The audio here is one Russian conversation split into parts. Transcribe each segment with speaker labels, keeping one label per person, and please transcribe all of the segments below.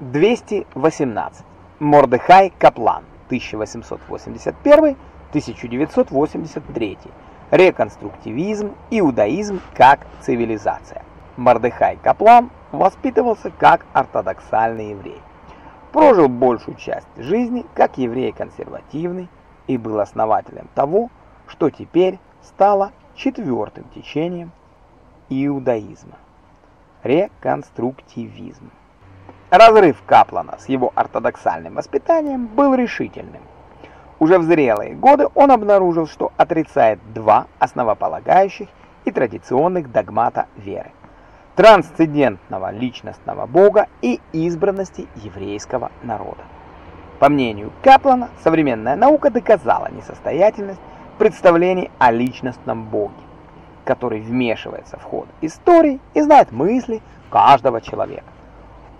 Speaker 1: 218. Мордехай Каплан, 1881-1983. Реконструктивизм, иудаизм как цивилизация. Мордехай Каплан воспитывался как ортодоксальный еврей. Прожил большую часть жизни как еврей консервативный и был основателем того, что теперь стало четвертым течением иудаизма. Реконструктивизм. Разрыв Каплана с его ортодоксальным воспитанием был решительным. Уже в зрелые годы он обнаружил, что отрицает два основополагающих и традиционных догмата веры – трансцендентного личностного Бога и избранности еврейского народа. По мнению Каплана, современная наука доказала несостоятельность представлений о личностном Боге, который вмешивается в ход истории и знает мысли каждого человека.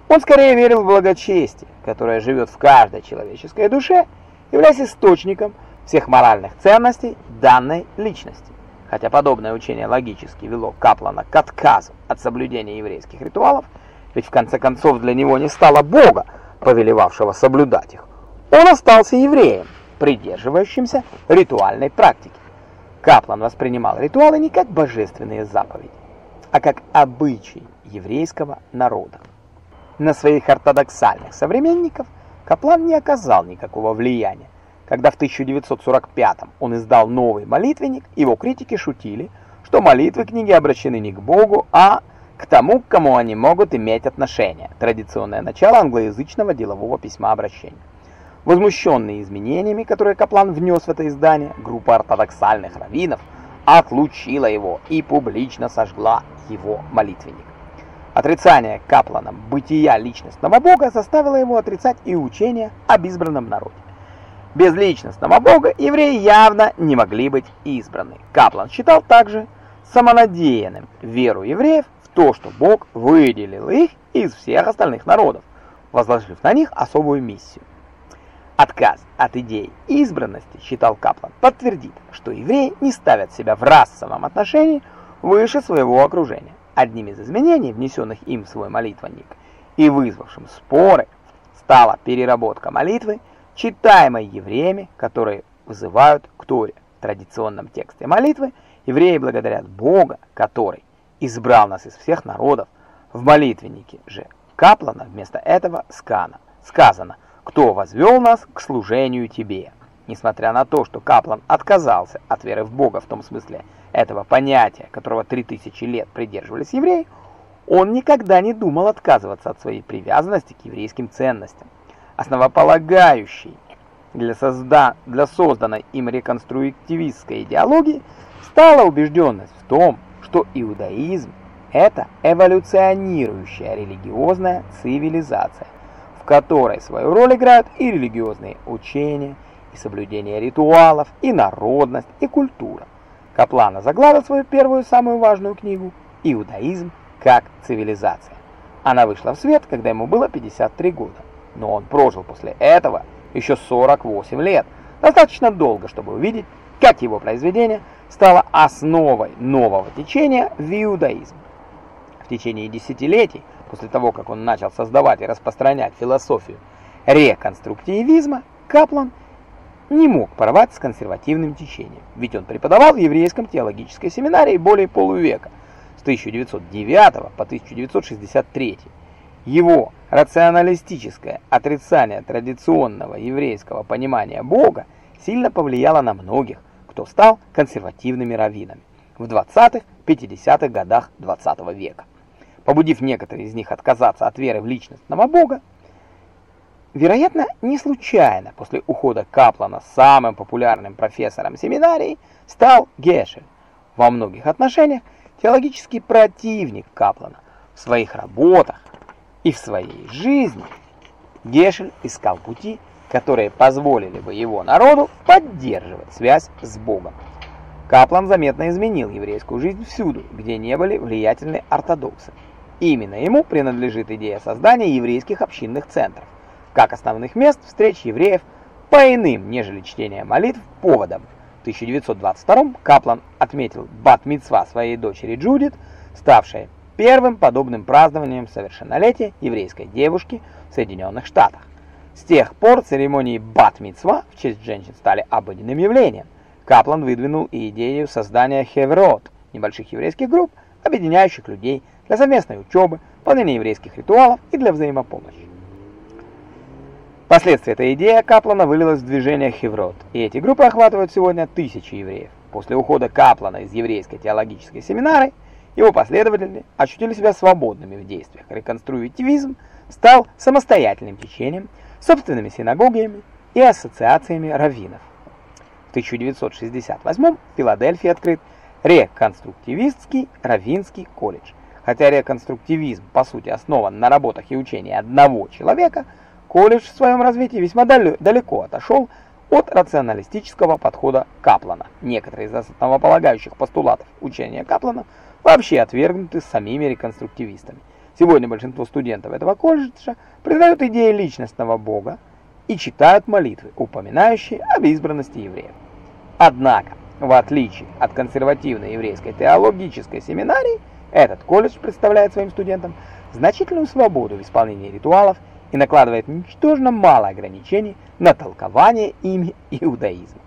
Speaker 1: Он скорее верил в благочестие, которое живет в каждой человеческой душе, являясь источником всех моральных ценностей данной личности. Хотя подобное учение логически вело Каплана к отказу от соблюдения еврейских ритуалов, ведь в конце концов для него не стало Бога, повелевавшего соблюдать их. Он остался евреем, придерживающимся ритуальной практики. Каплан воспринимал ритуалы не как божественные заповеди, а как обычаи еврейского народа. На своих ортодоксальных современников Каплан не оказал никакого влияния. Когда в 1945 он издал новый молитвенник, его критики шутили, что молитвы книги обращены не к Богу, а к тому, к кому они могут иметь отношение. Традиционное начало англоязычного делового письма обращения. Возмущенные изменениями, которые Каплан внес в это издание, группа ортодоксальных раввинов отлучила его и публично сожгла его молитвенник. Отрицание Капланом бытия личностного бога заставило его отрицать и учение об избранном народе. Без личностного бога евреи явно не могли быть избраны. Каплан считал также самонадеянным веру евреев в то, что Бог выделил их из всех остальных народов, возложив на них особую миссию. Отказ от идеи избранности, считал Каплан, подтвердит, что евреи не ставят себя в расовом отношении выше своего окружения. Одним из изменений, внесенных им в свой молитвенник и вызвавшим споры, стала переработка молитвы, читаемой евреями, которые вызывают к Торе. В традиционном тексте молитвы евреи благодарят Бога, который избрал нас из всех народов. В молитвеннике же Каплана вместо этого скана сказано «Кто возвел нас к служению тебе?» Несмотря на то, что Каплан отказался от веры в Бога в том смысле этого понятия, которого 3000 лет придерживались евреи, он никогда не думал отказываться от своей привязанности к еврейским ценностям. Основополагающей для, созда... для созданной им реконструктивистской идеологии стала убежденность в том, что иудаизм – это эволюционирующая религиозная цивилизация, в которой свою роль играют и религиозные учения, и соблюдение ритуалов, и народность, и культура. Каплана заглавил свою первую самую важную книгу «Иудаизм как цивилизация». Она вышла в свет, когда ему было 53 года, но он прожил после этого еще 48 лет, достаточно долго, чтобы увидеть, как его произведение стало основой нового течения в иудаизм. В течение десятилетий, после того, как он начал создавать и распространять философию реконструктивизма, Каплан – не мог порвать с консервативным течением, ведь он преподавал в еврейском теологической семинарии более полувека, с 1909 по 1963. Его рационалистическое отрицание традиционного еврейского понимания Бога сильно повлияло на многих, кто стал консервативными раввинами в 20-50-х годах 20 -го века. Побудив некоторые из них отказаться от веры в личностного Бога, Вероятно, не случайно после ухода Каплана самым популярным профессором семинарии стал Гешель. Во многих отношениях теологический противник Каплана. В своих работах и в своей жизни Гешель искал пути, которые позволили бы его народу поддерживать связь с Богом. Каплан заметно изменил еврейскую жизнь всюду, где не были влиятельны ортодоксы. Именно ему принадлежит идея создания еврейских общинных центров как основных мест встреч евреев по иным, нежели чтение молитв, поводам. В 1922 Каплан отметил бат-мицва своей дочери Джудит, ставшей первым подобным празднованием совершеннолетия еврейской девушки в Соединенных Штатах. С тех пор церемонии бат-мицва в честь женщин стали обыденным явлением. Каплан выдвинул идею создания хеврот, небольших еврейских групп, объединяющих людей для совместной учебы, выполнения еврейских ритуалов и для взаимопомощи. Впоследствии эта идея Каплана вылилась в движение Хеврот, и эти группы охватывают сегодня тысячи евреев. После ухода Каплана из еврейской теологической семинары, его последователи ощутили себя свободными в действиях. Реконструктивизм стал самостоятельным течением, собственными синагогами и ассоциациями раввинов. В 1968 в Филадельфии открыт Реконструктивистский раввинский колледж. Хотя реконструктивизм по сути основан на работах и учении одного человека – Колледж в своем развитии весьма далеко отошел от рационалистического подхода Каплана. Некоторые из основополагающих постулатов учения Каплана вообще отвергнуты самими реконструктивистами. Сегодня большинство студентов этого колледжа признают идеи личностного Бога и читают молитвы, упоминающие об избранности евреев. Однако, в отличие от консервативной еврейской теологической семинарии, этот колледж представляет своим студентам значительную свободу в исполнении ритуалов и накладывает ничтожно мало ограничений на толкование ими иудаизма.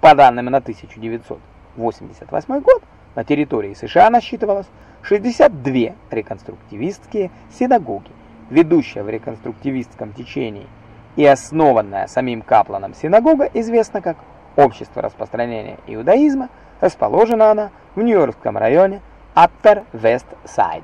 Speaker 1: По данным на 1988 год, на территории США насчитывалось 62 реконструктивистские синагоги. Ведущая в реконструктивистском течении и основанная самим Капланом синагога известна как Общество распространения иудаизма, расположена она в Нью-Йоркском районе Side.